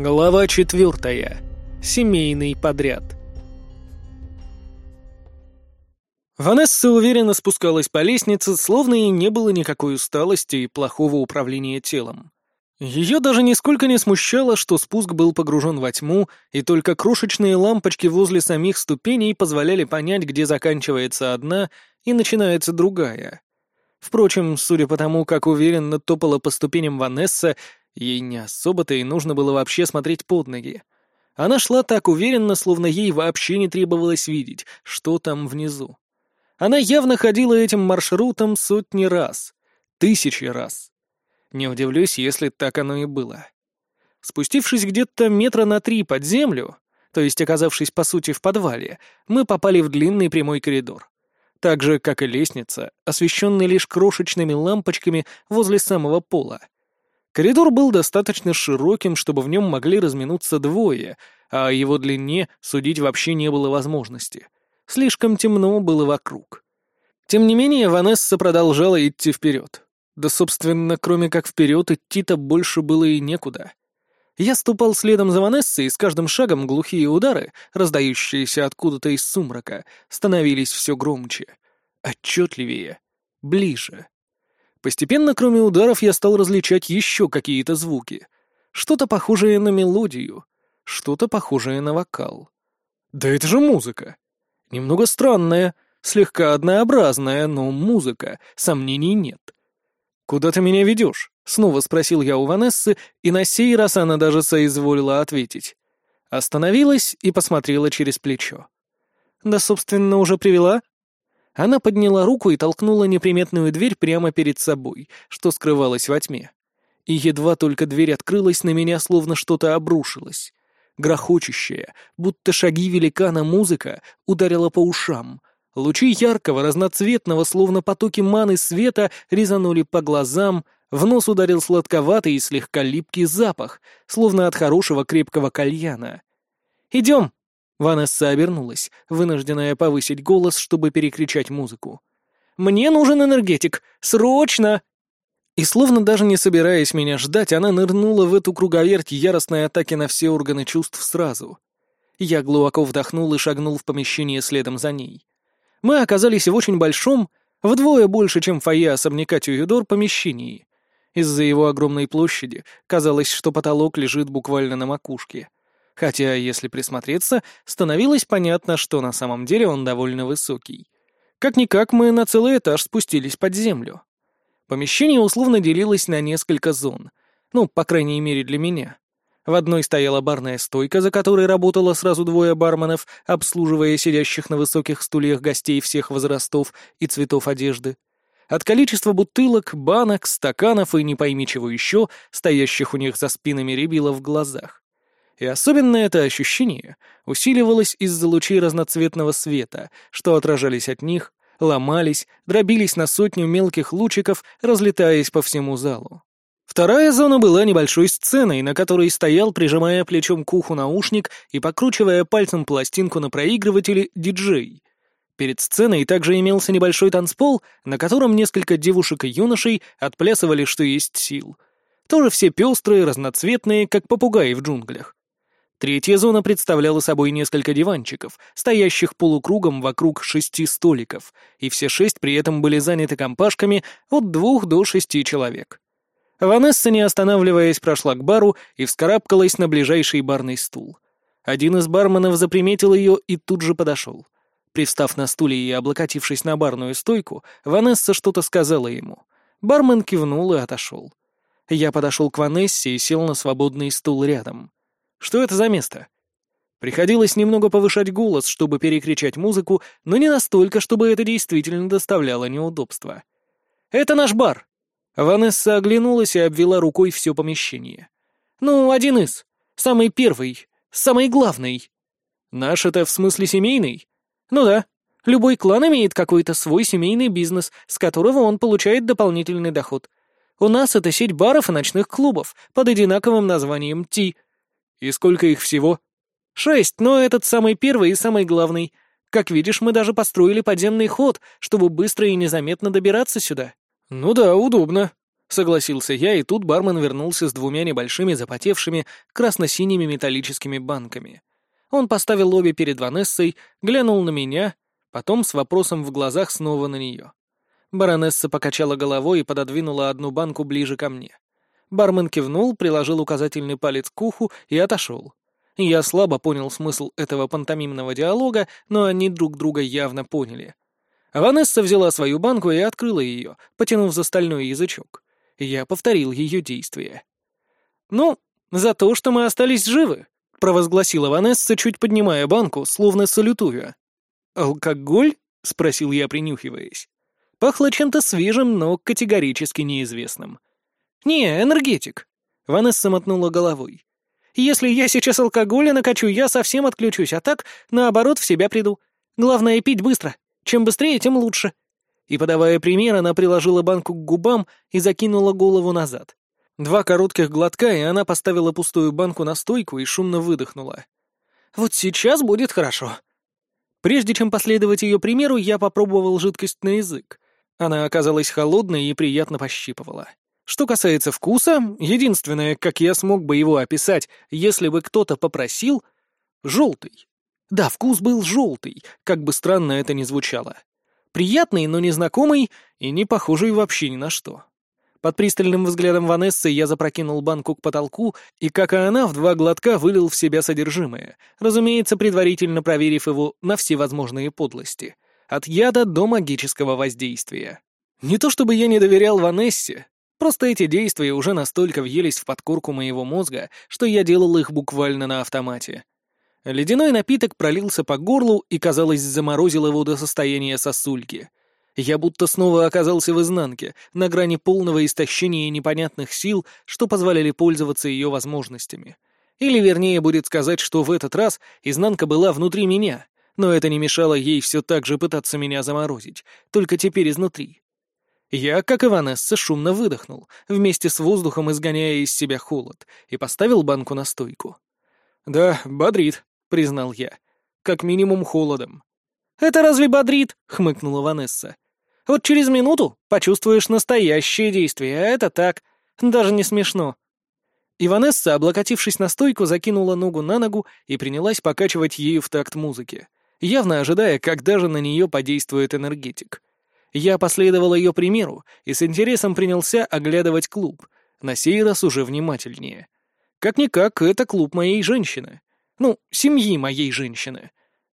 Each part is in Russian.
Глава четвертая. Семейный подряд. Ванесса уверенно спускалась по лестнице, словно и не было никакой усталости и плохого управления телом. Ее даже нисколько не смущало, что спуск был погружен во тьму, и только крошечные лампочки возле самих ступеней позволяли понять, где заканчивается одна и начинается другая. Впрочем, судя по тому, как уверенно топала по ступеням Ванесса, ей не особо-то и нужно было вообще смотреть под ноги. Она шла так уверенно, словно ей вообще не требовалось видеть, что там внизу. Она явно ходила этим маршрутом сотни раз, тысячи раз. Не удивлюсь, если так оно и было. Спустившись где-то метра на три под землю, то есть оказавшись по сути в подвале, мы попали в длинный прямой коридор. Так же, как и лестница, освещенный лишь крошечными лампочками возле самого пола. Коридор был достаточно широким, чтобы в нем могли разминуться двое, а о его длине судить вообще не было возможности. Слишком темно было вокруг. Тем не менее, Ванесса продолжала идти вперед. Да, собственно, кроме как вперед, идти-то больше было и некуда. Я ступал следом за Ванессой, и с каждым шагом глухие удары, раздающиеся откуда-то из сумрака, становились все громче, отчетливее, ближе. Постепенно, кроме ударов, я стал различать еще какие-то звуки. Что-то похожее на мелодию, что-то похожее на вокал. Да это же музыка! Немного странная, слегка однообразная, но музыка, сомнений нет. «Куда ты меня ведешь?» — снова спросил я у Ванессы, и на сей раз она даже соизволила ответить. Остановилась и посмотрела через плечо. «Да, собственно, уже привела?» Она подняла руку и толкнула неприметную дверь прямо перед собой, что скрывалось во тьме. И едва только дверь открылась, на меня словно что-то обрушилось грохочущая, будто шаги великана музыка, ударила по ушам. Лучи яркого, разноцветного, словно потоки маны света, резанули по глазам, в нос ударил сладковатый и слегка липкий запах, словно от хорошего крепкого кальяна. «Идем!» Ванесса обернулась, вынужденная повысить голос, чтобы перекричать музыку. «Мне нужен энергетик! Срочно!» И словно даже не собираясь меня ждать, она нырнула в эту круговерть яростной атаки на все органы чувств сразу. Я глубоко вдохнул и шагнул в помещение следом за ней. Мы оказались в очень большом, вдвое больше, чем фойе особняка Тююдор, помещении. Из-за его огромной площади казалось, что потолок лежит буквально на макушке. Хотя, если присмотреться, становилось понятно, что на самом деле он довольно высокий. Как-никак мы на целый этаж спустились под землю. Помещение условно делилось на несколько зон. Ну, по крайней мере, для меня. В одной стояла барная стойка, за которой работало сразу двое барменов, обслуживая сидящих на высоких стульях гостей всех возрастов и цветов одежды. От количества бутылок, банок, стаканов и не пойми чего еще, стоящих у них за спинами рябило в глазах. И особенно это ощущение усиливалось из-за лучей разноцветного света, что отражались от них ломались, дробились на сотню мелких лучиков, разлетаясь по всему залу. Вторая зона была небольшой сценой, на которой стоял, прижимая плечом к уху наушник и покручивая пальцем пластинку на проигрывателе, диджей. Перед сценой также имелся небольшой танцпол, на котором несколько девушек и юношей отплясывали что есть сил. Тоже все пестрые, разноцветные, как попугаи в джунглях. Третья зона представляла собой несколько диванчиков, стоящих полукругом вокруг шести столиков, и все шесть при этом были заняты компашками от двух до шести человек. Ванесса, не останавливаясь, прошла к бару и вскарабкалась на ближайший барный стул. Один из барменов заприметил ее и тут же подошел. Привстав на стуле и облокотившись на барную стойку, Ванесса что-то сказала ему. Бармен кивнул и отошел. Я подошел к Ванессе и сел на свободный стул рядом. Что это за место? Приходилось немного повышать голос, чтобы перекричать музыку, но не настолько, чтобы это действительно доставляло неудобства. «Это наш бар!» Ванесса оглянулась и обвела рукой все помещение. «Ну, один из. Самый первый. Самый главный». «Наш это в смысле семейный?» «Ну да. Любой клан имеет какой-то свой семейный бизнес, с которого он получает дополнительный доход. У нас это сеть баров и ночных клубов под одинаковым названием «Ти», «И сколько их всего?» «Шесть, но этот самый первый и самый главный. Как видишь, мы даже построили подземный ход, чтобы быстро и незаметно добираться сюда». «Ну да, удобно. Согласился я, и тут бармен вернулся с двумя небольшими запотевшими красно-синими металлическими банками. Он поставил обе перед Ванессой, глянул на меня, потом с вопросом в глазах снова на нее. Баронесса покачала головой и пододвинула одну банку ближе ко мне. Бармен кивнул, приложил указательный палец к уху и отошел. Я слабо понял смысл этого пантомимного диалога, но они друг друга явно поняли. Ванесса взяла свою банку и открыла ее, потянув за стальной язычок. Я повторил ее действие. «Ну, за то, что мы остались живы», — провозгласила Ванесса, чуть поднимая банку, словно салютуя. «Алкоголь?» — спросил я, принюхиваясь. Пахло чем-то свежим, но категорически неизвестным. «Не, энергетик», — Ванесса мотнула головой. «Если я сейчас алкоголя накачу, я совсем отключусь, а так, наоборот, в себя приду. Главное, пить быстро. Чем быстрее, тем лучше». И, подавая пример, она приложила банку к губам и закинула голову назад. Два коротких глотка, и она поставила пустую банку на стойку и шумно выдохнула. «Вот сейчас будет хорошо». Прежде чем последовать ее примеру, я попробовал жидкость на язык. Она оказалась холодной и приятно пощипывала. Что касается вкуса, единственное, как я смог бы его описать, если бы кто-то попросил — желтый. Да, вкус был желтый, как бы странно это ни звучало. Приятный, но незнакомый и не похожий вообще ни на что. Под пристальным взглядом Ванессы я запрокинул банку к потолку и, как и она, в два глотка вылил в себя содержимое, разумеется, предварительно проверив его на всевозможные подлости. От яда до магического воздействия. Не то чтобы я не доверял Ванессе, просто эти действия уже настолько въелись в подкорку моего мозга, что я делал их буквально на автомате. Ледяной напиток пролился по горлу и, казалось, заморозил его до состояния сосульки. Я будто снова оказался в изнанке, на грани полного истощения непонятных сил, что позволяли пользоваться ее возможностями. Или, вернее, будет сказать, что в этот раз изнанка была внутри меня, но это не мешало ей все так же пытаться меня заморозить, только теперь изнутри. Я, как и Ванесса, шумно выдохнул, вместе с воздухом изгоняя из себя холод, и поставил банку на стойку. «Да, бодрит», — признал я. «Как минимум холодом». «Это разве бодрит?» — хмыкнула Ванесса. «Вот через минуту почувствуешь настоящее действие, а это так, даже не смешно». И Ванесса, облокотившись на стойку, закинула ногу на ногу и принялась покачивать ею в такт музыки, явно ожидая, когда же на нее подействует энергетик. Я последовал ее примеру и с интересом принялся оглядывать клуб, на сей раз уже внимательнее. Как-никак, это клуб моей женщины. Ну, семьи моей женщины.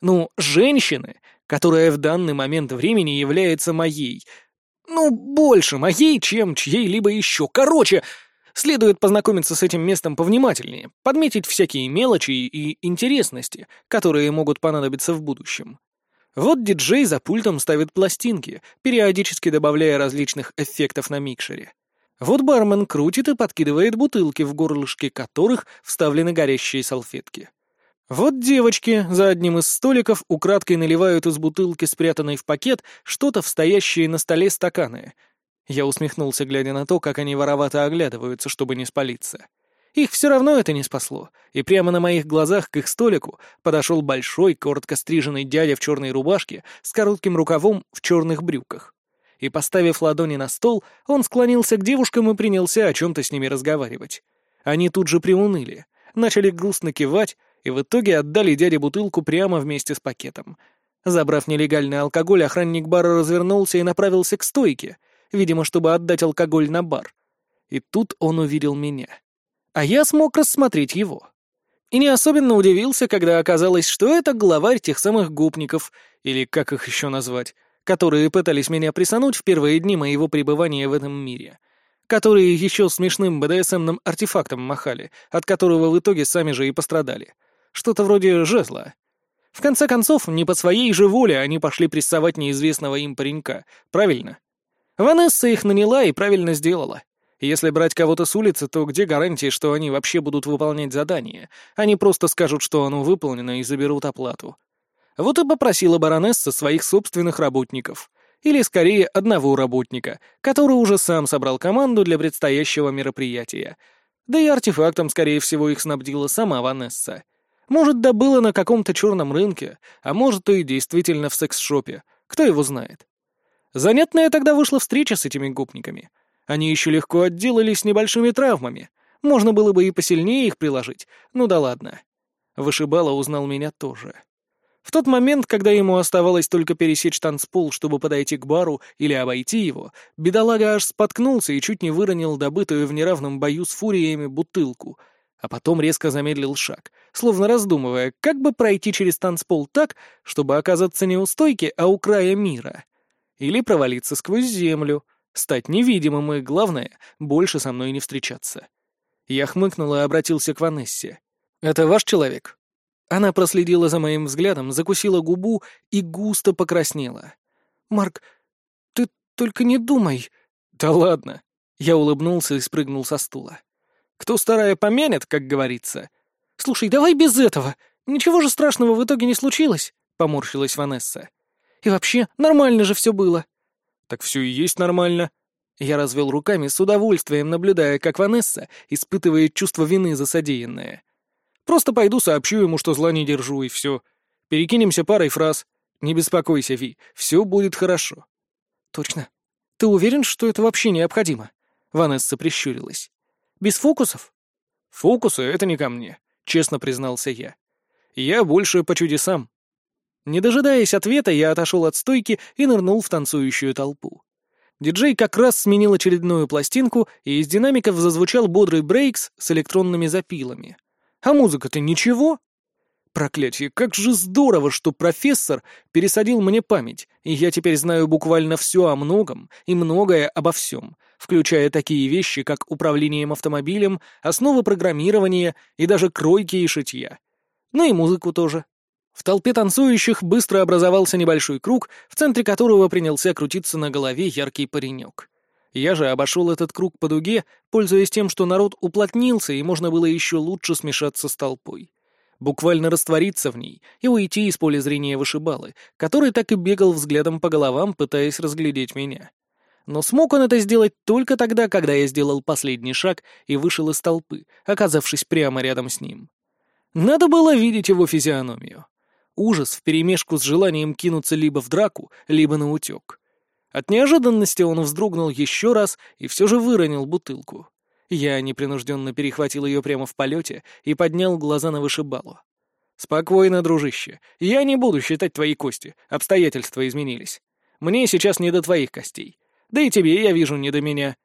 Ну, женщины, которая в данный момент времени является моей. Ну, больше моей, чем чьей-либо еще. Короче, следует познакомиться с этим местом повнимательнее, подметить всякие мелочи и интересности, которые могут понадобиться в будущем. Вот диджей за пультом ставит пластинки, периодически добавляя различных эффектов на микшере. Вот бармен крутит и подкидывает бутылки, в горлышке которых вставлены горящие салфетки. Вот девочки за одним из столиков украдкой наливают из бутылки, спрятанной в пакет, что-то в стоящие на столе стаканы. Я усмехнулся, глядя на то, как они воровато оглядываются, чтобы не спалиться. Их все равно это не спасло, и прямо на моих глазах к их столику подошел большой, коротко стриженный дядя в черной рубашке с коротким рукавом в черных брюках. И, поставив ладони на стол, он склонился к девушкам и принялся о чем-то с ними разговаривать. Они тут же приуныли, начали грустно кивать, и в итоге отдали дяде бутылку прямо вместе с пакетом. Забрав нелегальный алкоголь, охранник бара развернулся и направился к стойке, видимо, чтобы отдать алкоголь на бар. И тут он увидел меня. А я смог рассмотреть его. И не особенно удивился, когда оказалось, что это главарь тех самых гопников, или как их еще назвать, которые пытались меня присануть в первые дни моего пребывания в этом мире — которые еще смешным БДСМным артефактом махали, от которого в итоге сами же и пострадали. Что-то вроде жезла. В конце концов, не по своей же воле они пошли прессовать неизвестного им паренька, правильно? Ванесса их наняла и правильно сделала. Если брать кого-то с улицы, то где гарантия, что они вообще будут выполнять задание? Они просто скажут, что оно выполнено, и заберут оплату. Вот и попросила баронесса своих собственных работников. Или, скорее, одного работника, который уже сам собрал команду для предстоящего мероприятия. Да и артефактом, скорее всего, их снабдила сама Ванесса. Может, добыла на каком-то черном рынке, а может, и действительно в секс-шопе. Кто его знает. Занятная тогда вышла встреча с этими гопниками. Они еще легко отделались небольшими травмами. Можно было бы и посильнее их приложить. Ну да ладно. Вышибала узнал меня тоже. В тот момент, когда ему оставалось только пересечь танцпол, чтобы подойти к бару или обойти его, бедолага аж споткнулся и чуть не выронил добытую в неравном бою с фуриями бутылку, а потом резко замедлил шаг, словно раздумывая, как бы пройти через танцпол так, чтобы оказаться не у стойки, а у края мира. Или провалиться сквозь землю, стать невидимым и, главное, больше со мной не встречаться. Я хмыкнул и обратился к Ванессе. «Это ваш человек?» Она проследила за моим взглядом, закусила губу и густо покраснела. «Марк, ты только не думай!» «Да ладно!» Я улыбнулся и спрыгнул со стула. «Кто старая помянет, как говорится?» «Слушай, давай без этого! Ничего же страшного в итоге не случилось!» — поморщилась Ванесса. «И вообще, нормально же все было!» «Так все и есть нормально!» Я развел руками с удовольствием, наблюдая, как Ванесса испытывает чувство вины за содеянное. Просто пойду сообщу ему, что зла не держу, и все. Перекинемся парой фраз. Не беспокойся, Ви, все будет хорошо. Точно. Ты уверен, что это вообще необходимо? Ванесса прищурилась. Без фокусов? Фокусы — это не ко мне, честно признался я. Я больше по чудесам. Не дожидаясь ответа, я отошел от стойки и нырнул в танцующую толпу. Диджей как раз сменил очередную пластинку, и из динамиков зазвучал бодрый брейкс с электронными запилами. А музыка-то ничего. Проклятие, как же здорово, что профессор пересадил мне память, и я теперь знаю буквально все о многом и многое обо всем, включая такие вещи, как управлением автомобилем, основы программирования и даже кройки и шитья. Ну и музыку тоже. В толпе танцующих быстро образовался небольшой круг, в центре которого принялся крутиться на голове яркий паренек. Я же обошел этот круг по дуге, пользуясь тем, что народ уплотнился, и можно было еще лучше смешаться с толпой. Буквально раствориться в ней и уйти из поля зрения вышибалы, который так и бегал взглядом по головам, пытаясь разглядеть меня. Но смог он это сделать только тогда, когда я сделал последний шаг и вышел из толпы, оказавшись прямо рядом с ним. Надо было видеть его физиономию. Ужас вперемешку с желанием кинуться либо в драку, либо на утек. От неожиданности он вздрогнул еще раз и все же выронил бутылку. Я непринужденно перехватил ее прямо в полете и поднял глаза на вышибалу. «Спокойно, дружище. Я не буду считать твои кости. Обстоятельства изменились. Мне сейчас не до твоих костей. Да и тебе, я вижу, не до меня».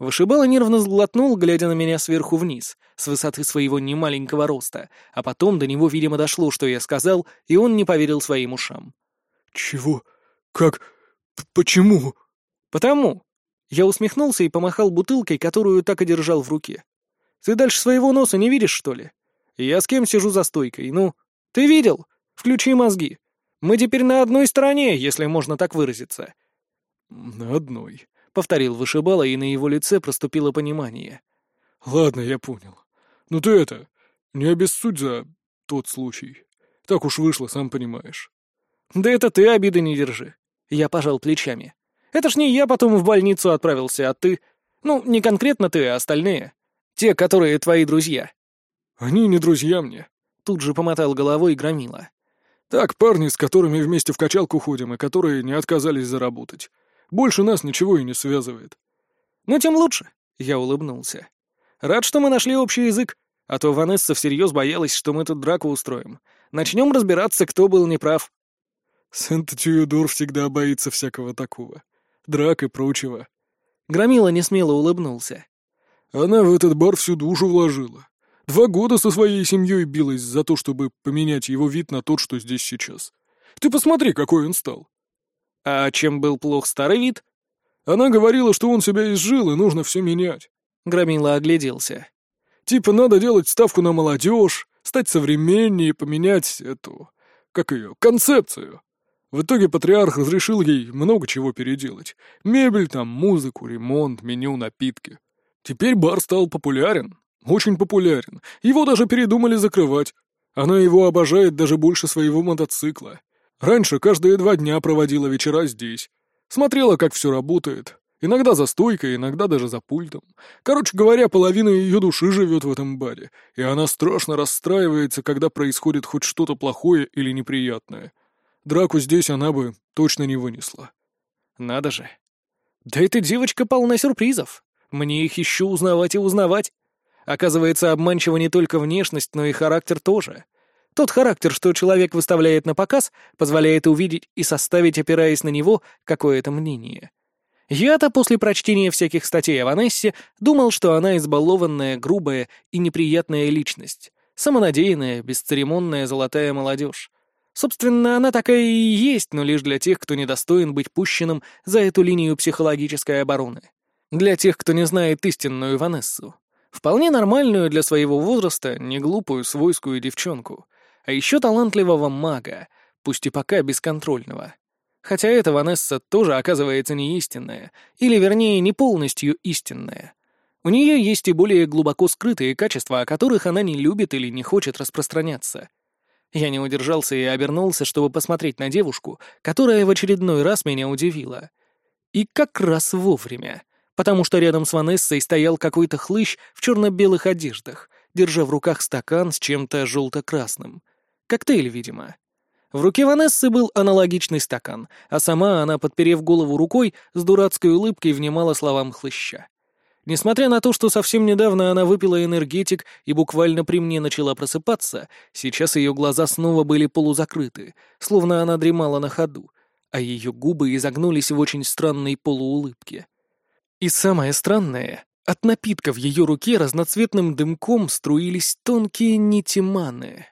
Вышибала нервно сглотнул, глядя на меня сверху вниз, с высоты своего немаленького роста, а потом до него, видимо, дошло, что я сказал, и он не поверил своим ушам. «Чего? Как? «Почему?» «Потому». Я усмехнулся и помахал бутылкой, которую так и держал в руке. «Ты дальше своего носа не видишь, что ли? Я с кем сижу за стойкой? Ну, ты видел? Включи мозги. Мы теперь на одной стороне, если можно так выразиться». «На одной», — повторил вышибала, и на его лице проступило понимание. «Ладно, я понял. Ну ты это, не обессудь за тот случай. Так уж вышло, сам понимаешь». «Да это ты обиды не держи. Я пожал плечами. «Это ж не я потом в больницу отправился, а ты. Ну, не конкретно ты, а остальные. Те, которые твои друзья». «Они не друзья мне», — тут же помотал головой Громила. «Так, парни, с которыми вместе в качалку ходим и которые не отказались заработать. Больше нас ничего и не связывает». «Ну, тем лучше», — я улыбнулся. «Рад, что мы нашли общий язык, а то Ванесса всерьез боялась, что мы тут драку устроим. Начнем разбираться, кто был неправ». Сент-Тюдор всегда боится всякого такого. Драк и прочего. Громила несмело улыбнулся. Она в этот бар всю душу вложила. Два года со своей семьей билась за то, чтобы поменять его вид на тот, что здесь сейчас. Ты посмотри, какой он стал. А чем был плох старый вид? Она говорила, что он себя изжил, и нужно все менять. Громила огляделся. Типа надо делать ставку на молодежь, стать современнее, поменять эту... как ее, концепцию. В итоге патриарх разрешил ей много чего переделать. Мебель там, музыку, ремонт, меню, напитки. Теперь бар стал популярен. Очень популярен. Его даже передумали закрывать. Она его обожает даже больше своего мотоцикла. Раньше каждые два дня проводила вечера здесь. Смотрела, как все работает. Иногда за стойкой, иногда даже за пультом. Короче говоря, половина ее души живет в этом баре, и она страшно расстраивается, когда происходит хоть что-то плохое или неприятное. Драку здесь она бы точно не вынесла. Надо же. Да эта девочка полна сюрпризов. Мне их еще узнавать и узнавать. Оказывается, обманчива не только внешность, но и характер тоже. Тот характер, что человек выставляет на показ, позволяет увидеть и составить, опираясь на него, какое-то мнение. Я-то после прочтения всяких статей о Ванессе думал, что она избалованная, грубая и неприятная личность, самонадеянная, бесцеремонная золотая молодежь. Собственно, она такая и есть, но лишь для тех, кто недостоин быть пущенным за эту линию психологической обороны. Для тех, кто не знает истинную Ванессу. Вполне нормальную для своего возраста, не глупую свойскую девчонку. А еще талантливого мага, пусть и пока бесконтрольного. Хотя эта Ванесса тоже оказывается не истинная, или вернее не полностью истинная. У нее есть и более глубоко скрытые качества, о которых она не любит или не хочет распространяться. Я не удержался и обернулся, чтобы посмотреть на девушку, которая в очередной раз меня удивила. И как раз вовремя, потому что рядом с Ванессой стоял какой-то хлыщ в черно-белых одеждах, держа в руках стакан с чем-то желто-красным. Коктейль, видимо. В руке Ванессы был аналогичный стакан, а сама она, подперев голову рукой, с дурацкой улыбкой внимала словам хлыща. Несмотря на то, что совсем недавно она выпила энергетик и буквально при мне начала просыпаться, сейчас ее глаза снова были полузакрыты, словно она дремала на ходу, а ее губы изогнулись в очень странной полуулыбке. И самое странное, от напитка в ее руке разноцветным дымком струились тонкие нити маны.